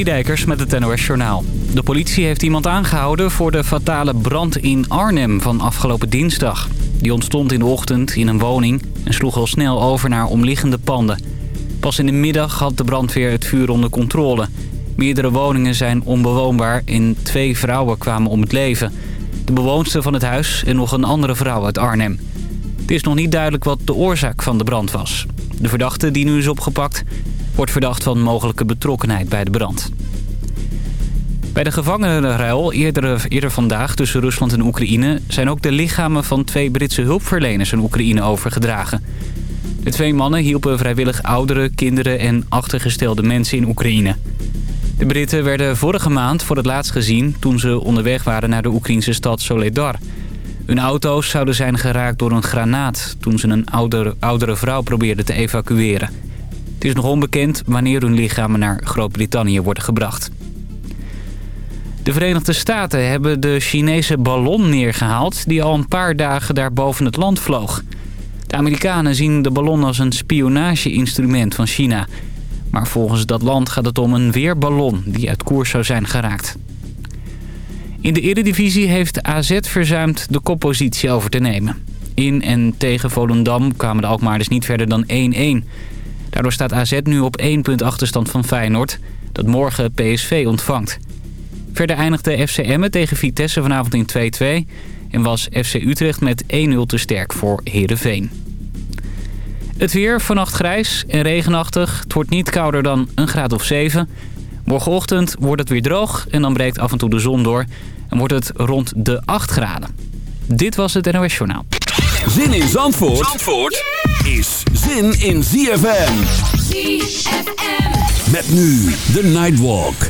Met het NOS Journaal. De politie heeft iemand aangehouden voor de fatale brand in Arnhem van afgelopen dinsdag. Die ontstond in de ochtend in een woning en sloeg al snel over naar omliggende panden. Pas in de middag had de brandweer het vuur onder controle. Meerdere woningen zijn onbewoonbaar en twee vrouwen kwamen om het leven. De bewoonster van het huis en nog een andere vrouw uit Arnhem. Het is nog niet duidelijk wat de oorzaak van de brand was. De verdachte die nu is opgepakt wordt verdacht van mogelijke betrokkenheid bij de brand. Bij de gevangenenruil eerder, eerder vandaag tussen Rusland en Oekraïne... zijn ook de lichamen van twee Britse hulpverleners aan Oekraïne overgedragen. De twee mannen hielpen vrijwillig oudere, kinderen en achtergestelde mensen in Oekraïne. De Britten werden vorige maand voor het laatst gezien... toen ze onderweg waren naar de Oekraïnse stad Soledar. Hun auto's zouden zijn geraakt door een granaat... toen ze een oudere, oudere vrouw probeerden te evacueren. Het is nog onbekend wanneer hun lichamen naar Groot-Brittannië worden gebracht. De Verenigde Staten hebben de Chinese ballon neergehaald... die al een paar dagen daar boven het land vloog. De Amerikanen zien de ballon als een spionage-instrument van China. Maar volgens dat land gaat het om een weerballon die uit koers zou zijn geraakt. In de Eredivisie heeft AZ verzuimd de koppositie over te nemen. In en tegen Volendam kwamen de Alkmaarders niet verder dan 1-1. Daardoor staat AZ nu op 1 punt achterstand van Feyenoord... dat morgen PSV ontvangt. Verder eindigde FC Emmen tegen Vitesse vanavond in 2-2... en was FC Utrecht met 1-0 te sterk voor Heerenveen. Het weer vannacht grijs en regenachtig. Het wordt niet kouder dan een graad of 7. Morgenochtend wordt het weer droog en dan breekt af en toe de zon door... en wordt het rond de 8 graden. Dit was het NOS Journaal. Zin in Zandvoort, Zandvoort is zin in ZFM. ZFM. Met nu de Nightwalk.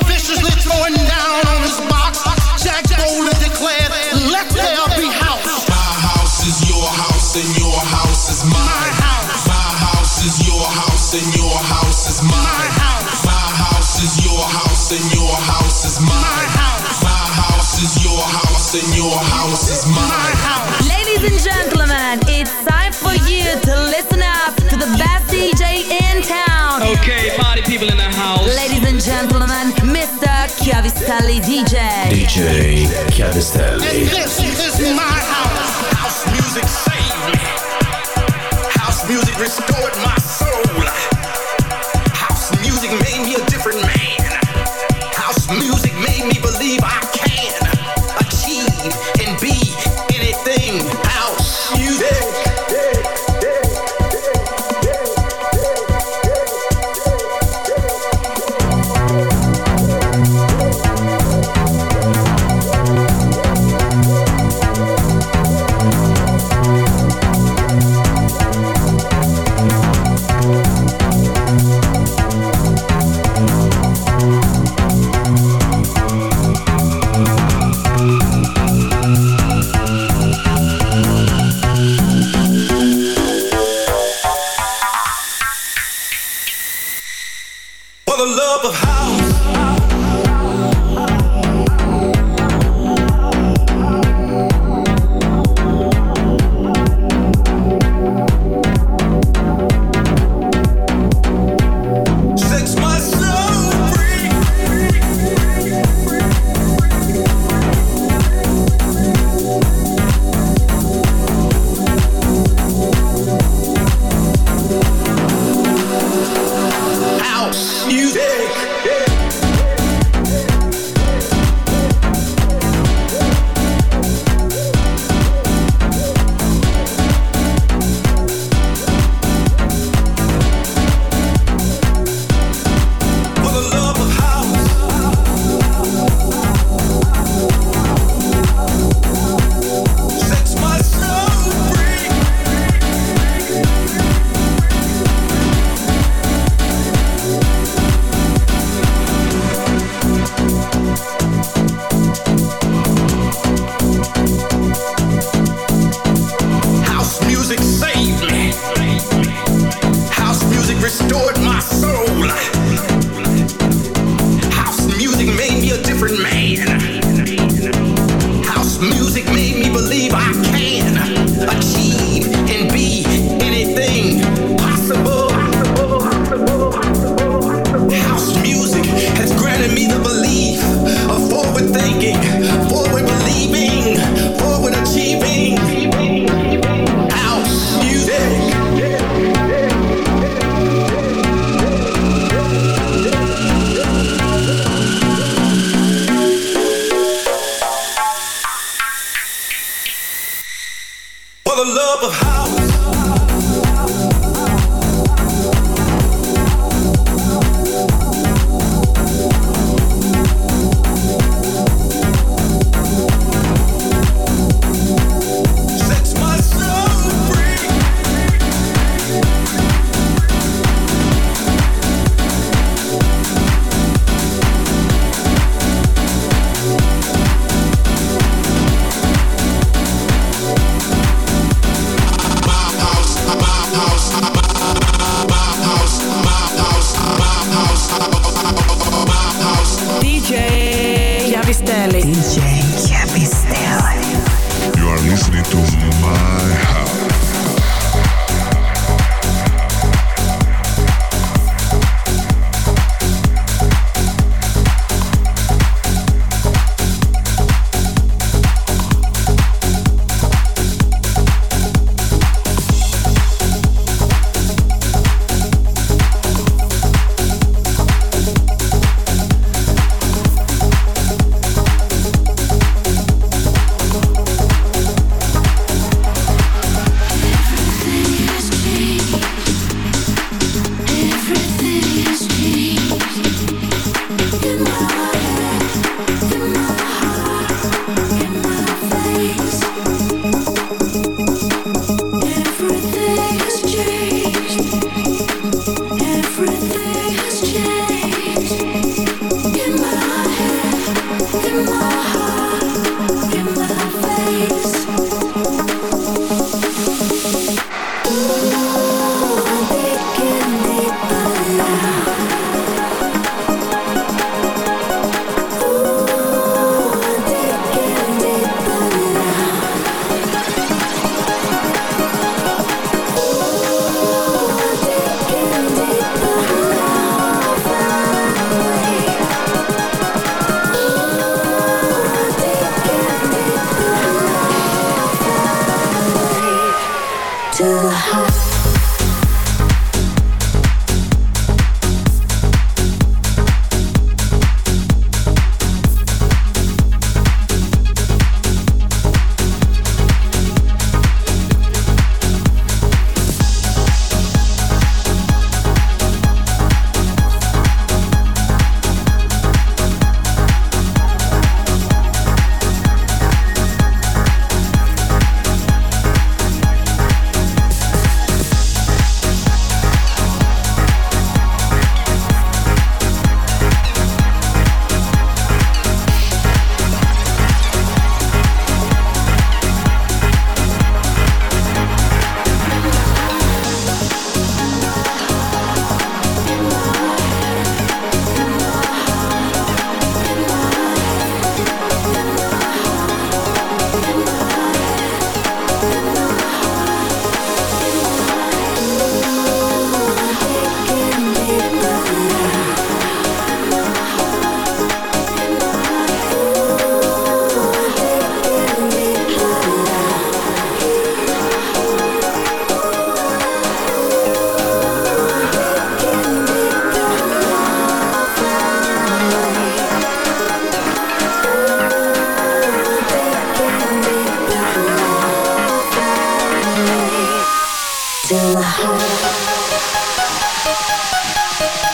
house and your house is My mine. house. Ladies and gentlemen, it's time for you to listen up to the best DJ in town. Okay, party people in the house. Ladies and gentlemen, Mr. Chiavistelli DJ. DJ And Chiavistelli. this is my house. House music saved me. House music restored my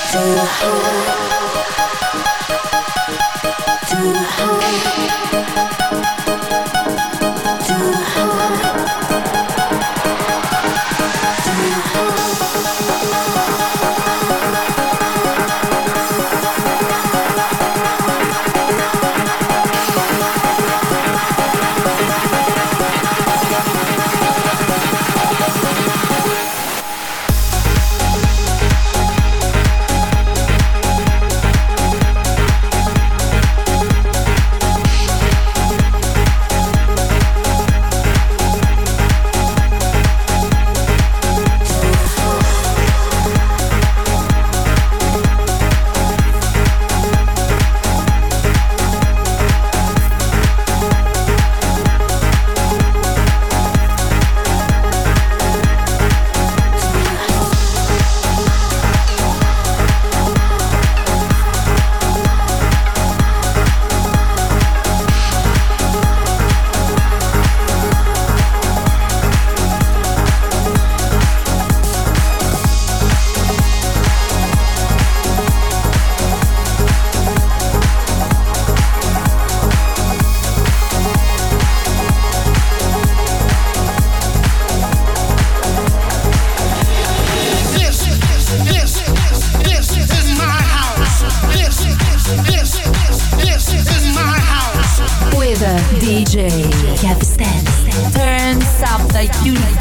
Thank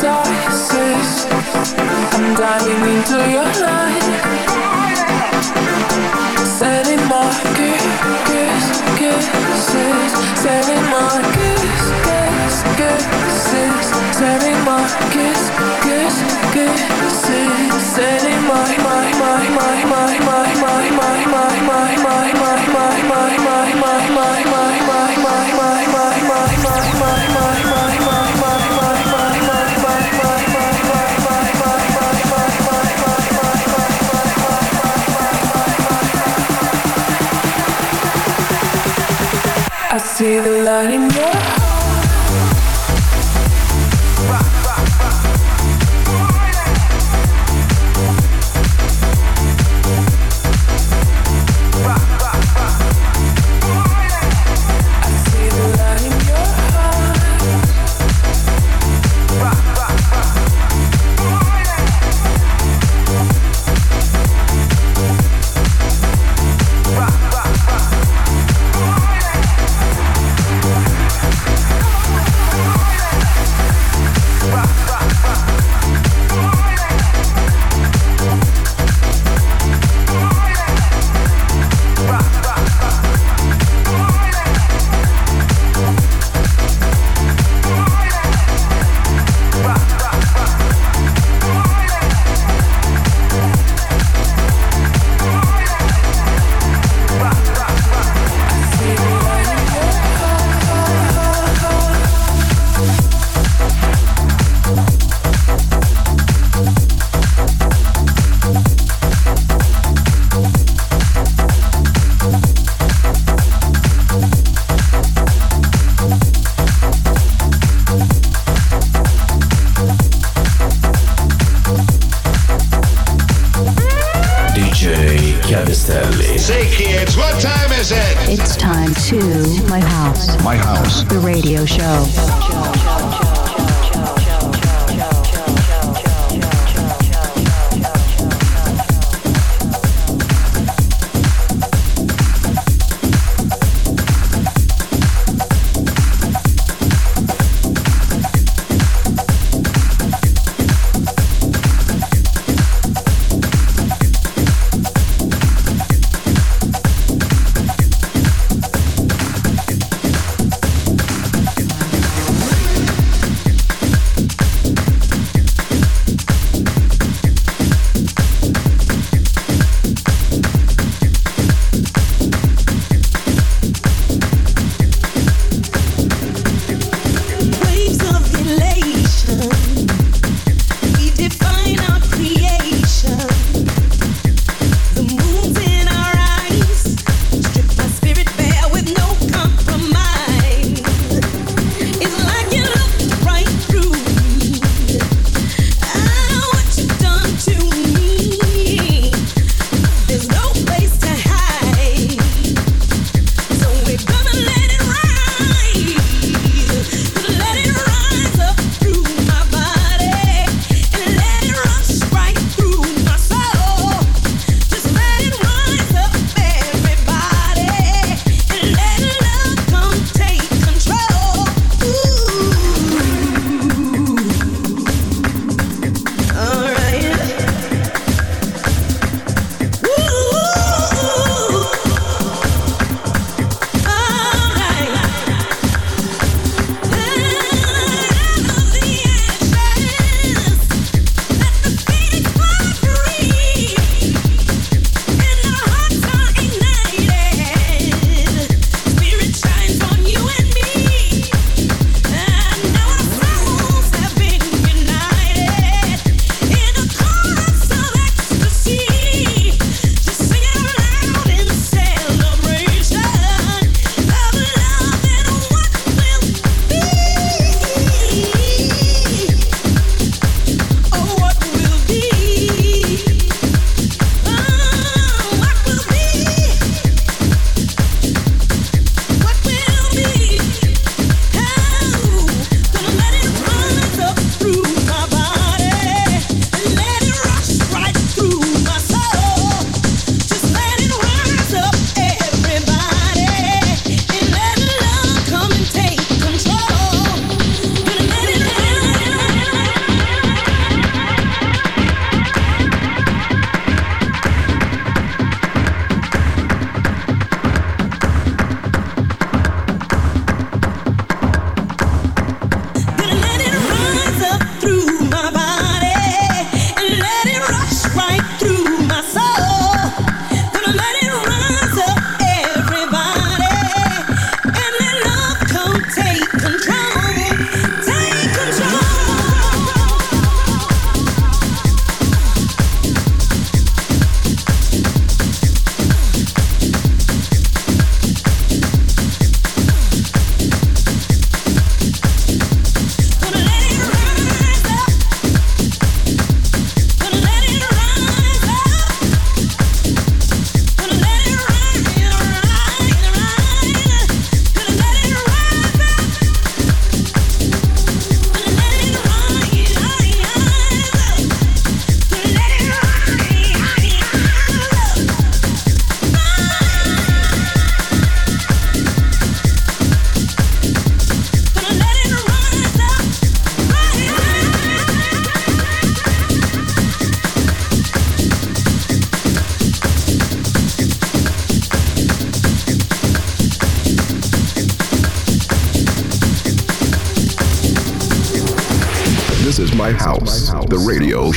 dices. I'm diving into your life. Sending my kiss, kiss, kisses Sending my kiss, kiss, kisses Sending more kiss see the light in your heart. The Radio Show.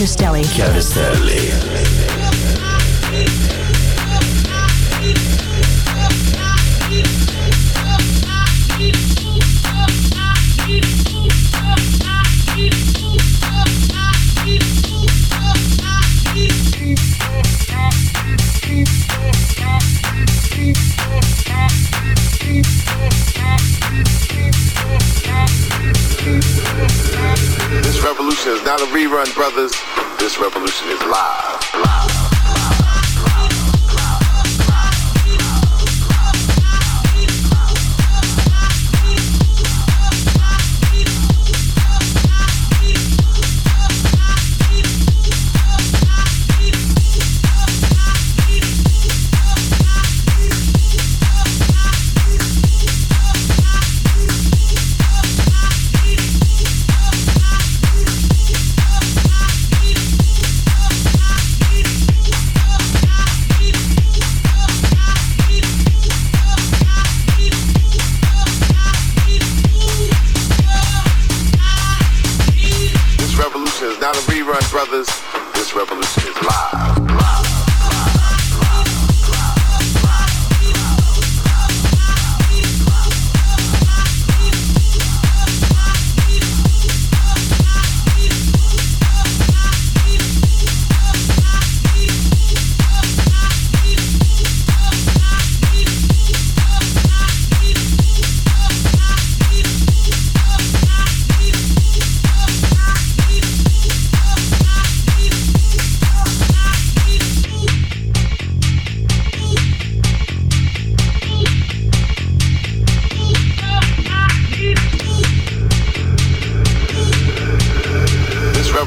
Covistelli. Covistelli. Revolution is live.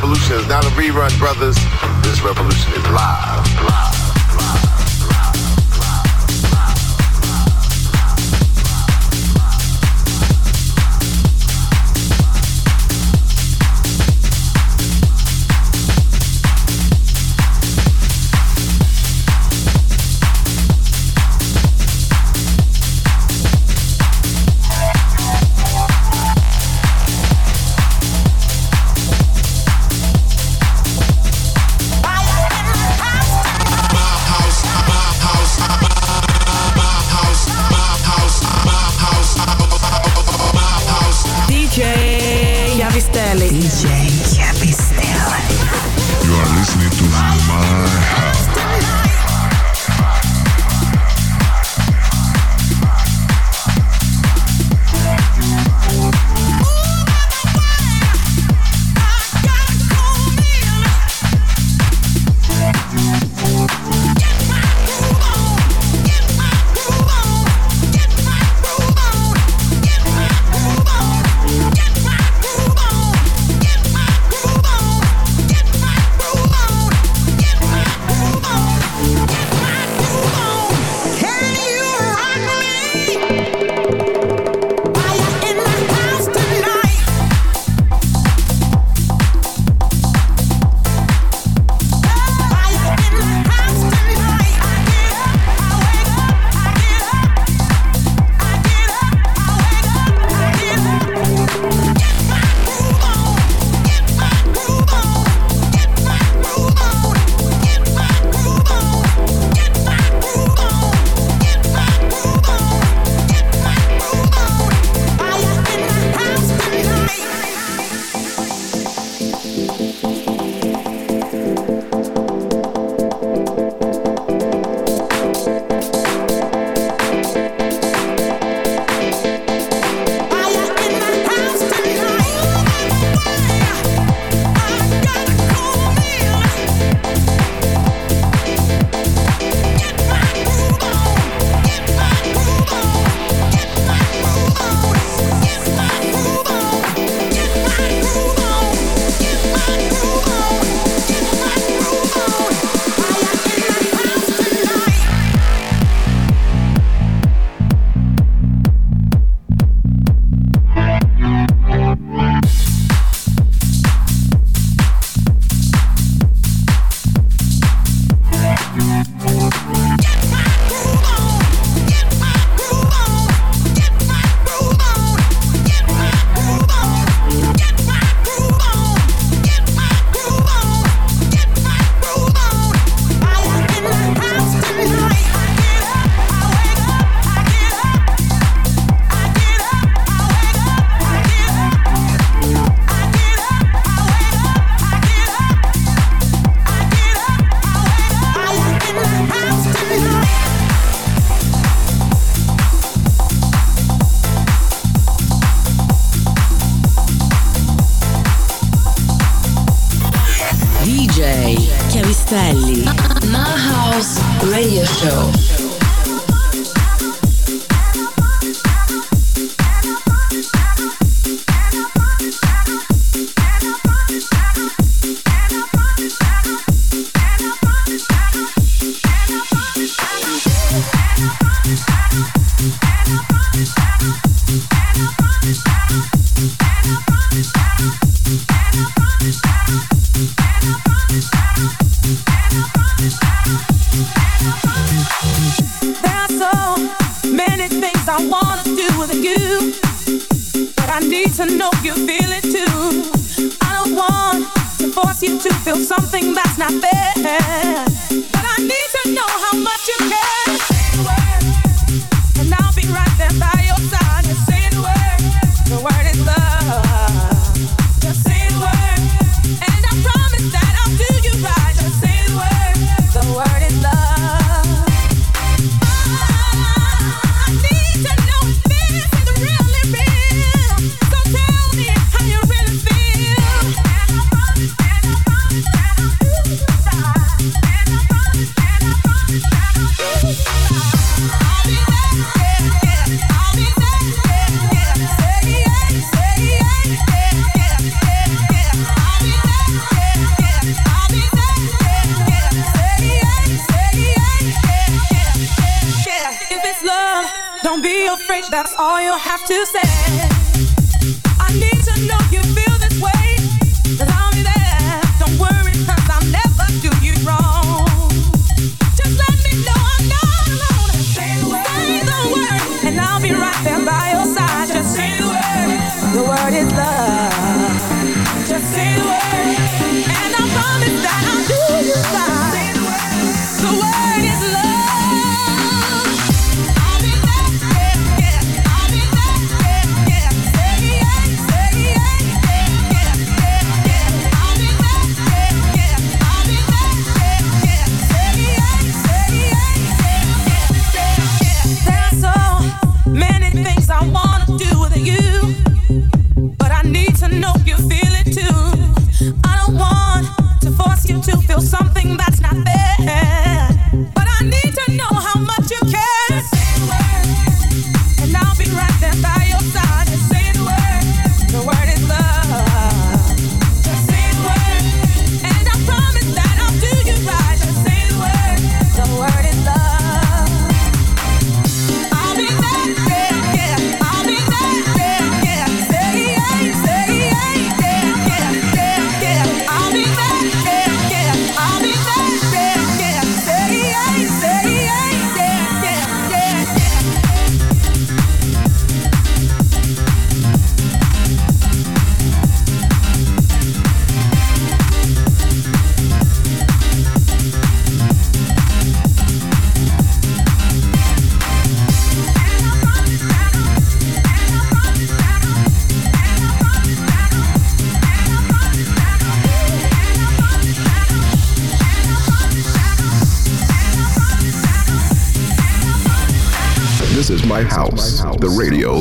Revolution is not a rerun, brothers. This revolution is live. Fire